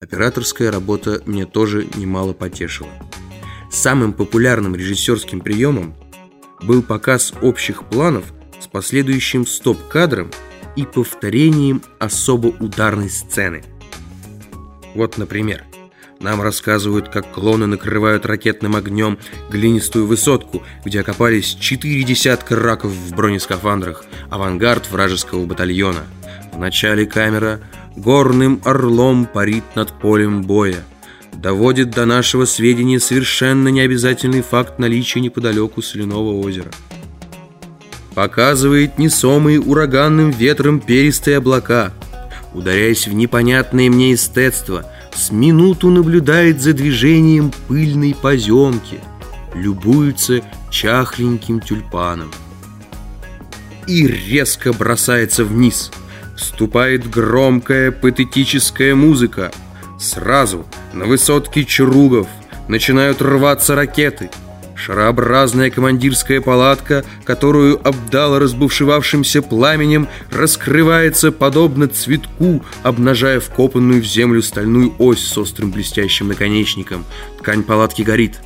Операторская работа мне тоже немало потешила. Самым популярным режиссерским приемом был показ общих планов с последующим стоп-кадром и повторением особо ударной сцены. Вот, например, нам рассказывают, как клоны накрывают ракетным огнем глинистую высотку, где окопались четыре десятка раков в бронескафандрах, авангард вражеского батальона. В начале камера горным орлом парит над полем боя. Доводит до нашего сведения совершенно необязательный факт наличия неподалеку соляного озера. Показывает несомые ураганным ветром перистые облака. Ударяясь в непонятное мне эстетство – с минуту наблюдает за движением пыльной поземки, любуется чахленьким тюльпаном. И резко бросается вниз. Вступает громкая патетическая музыка. Сразу на высотке Чаругов начинают рваться ракеты – Шарообразная командирская палатка, которую обдала разбушевавшимся пламенем, раскрывается подобно цветку, обнажая вкопанную в землю стальную ось с острым блестящим наконечником. Ткань палатки горит.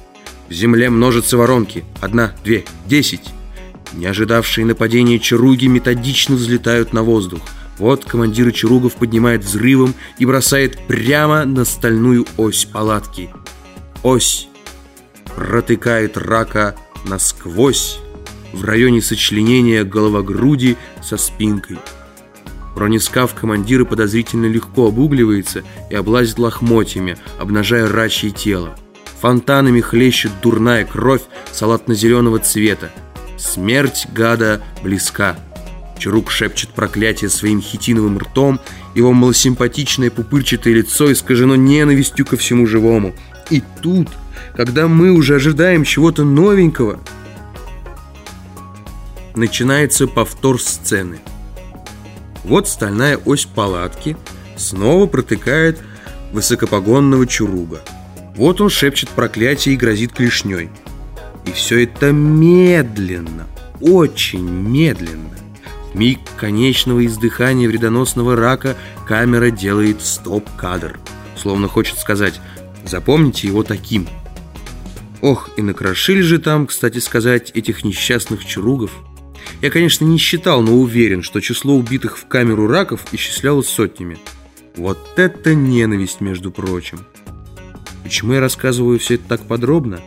В земле множатся воронки. Одна, две, десять. Не ожидавшие нападения чаруги методично взлетают на воздух. Вот командир чаругов поднимает взрывом и бросает прямо на стальную ось палатки. Ось протыкает рака насквозь в районе сочленения головогруди со спинкой. Бронескаф командира подозрительно легко обугливается и облазит лохмотьями, обнажая рачье тело. Фонтанами хлещет дурная кровь салатно-зеленого цвета. Смерть гада близка. Чарук шепчет проклятие своим хитиновым ртом, его малосимпатичное пупырчатое лицо искажено ненавистью ко всему живому. И тут когда мы уже ожидаем чего-то новенького, начинается повтор сцены. Вот стальная ось палатки снова протыкает высокопогонного чуруга. Вот он шепчет проклятие и грозит клешней. И все это медленно, очень медленно. Миг конечного издыхания вредоносного рака камера делает стоп-кадр. Словно хочет сказать «Запомните его таким». Ох, и накрошили же там, кстати сказать, этих несчастных чаругов. Я, конечно, не считал, но уверен, что число убитых в камеру раков исчислялось сотнями. Вот это ненависть, между прочим. Почему я рассказываю все это так подробно?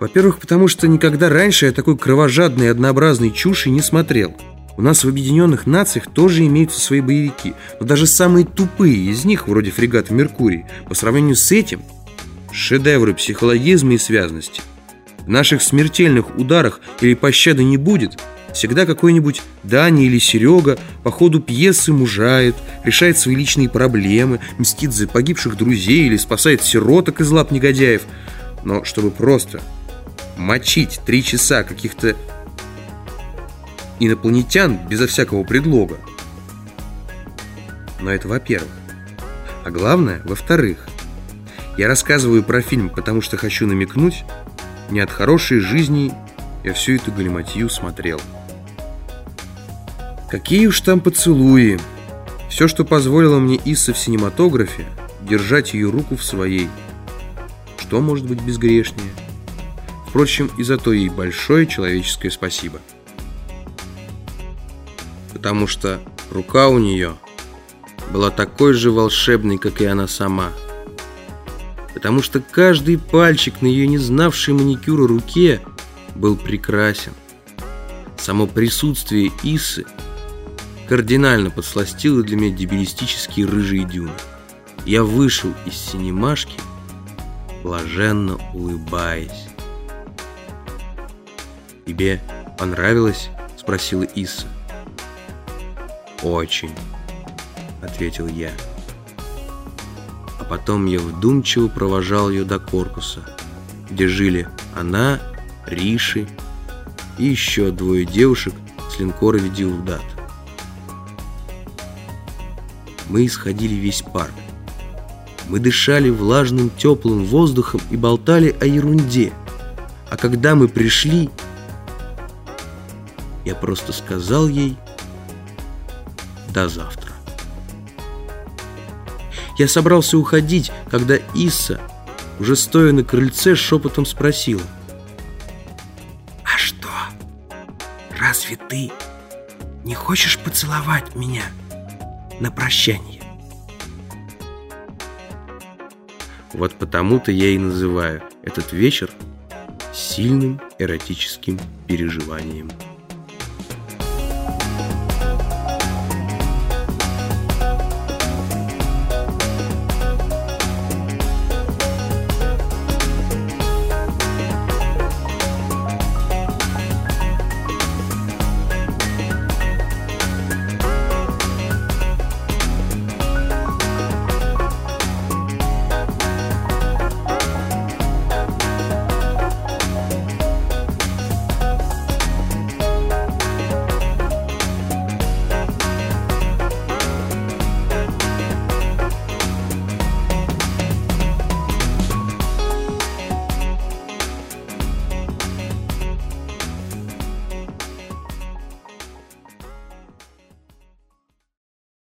Во-первых, потому что никогда раньше я такой кровожадной и однообразной чуши не смотрел. У нас в Объединенных Нациях тоже имеются свои боевики, но даже самые тупые из них, вроде фрегата «Меркурий», по сравнению с этим – шедевры психологизма и связности. В наших смертельных ударах или пощады не будет, всегда какой-нибудь Дани или Серега по ходу пьесы мужает, решает свои личные проблемы, мстит за погибших друзей или спасает сироток из лап негодяев. Но чтобы просто мочить три часа каких-то инопланетян безо всякого предлога. Но это во-первых. А главное, во-вторых, я рассказываю про фильм, потому что хочу намекнуть, не от хорошей жизни я всю эту галиматью смотрел. Какие уж там поцелуи. Все, что позволило мне Исса в синематографе, держать ее руку в своей. Что может быть безгрешнее? Впрочем, и за то ей большое человеческое спасибо. Потому что рука у нее была такой же волшебной, как и она сама – потому что каждый пальчик на ее не знавшей маникюра руке был прекрасен. Само присутствие Исы кардинально подсластило для меня дебилистические рыжие дюны. Я вышел из синемашки, блаженно улыбаясь. «Тебе понравилось?» — спросила Иса. «Очень», — ответил я. А потом я вдумчиво провожал ее до корпуса, где жили она, Риши и еще двое девушек с линкора Ведилдат. Мы исходили весь парк. Мы дышали влажным теплым воздухом и болтали о ерунде. А когда мы пришли, я просто сказал ей «до завтра». Я собрался уходить, когда Исса, уже стоя на крыльце, шепотом спросила. «А что, разве ты не хочешь поцеловать меня на прощание?» Вот потому-то я и называю этот вечер сильным эротическим переживанием.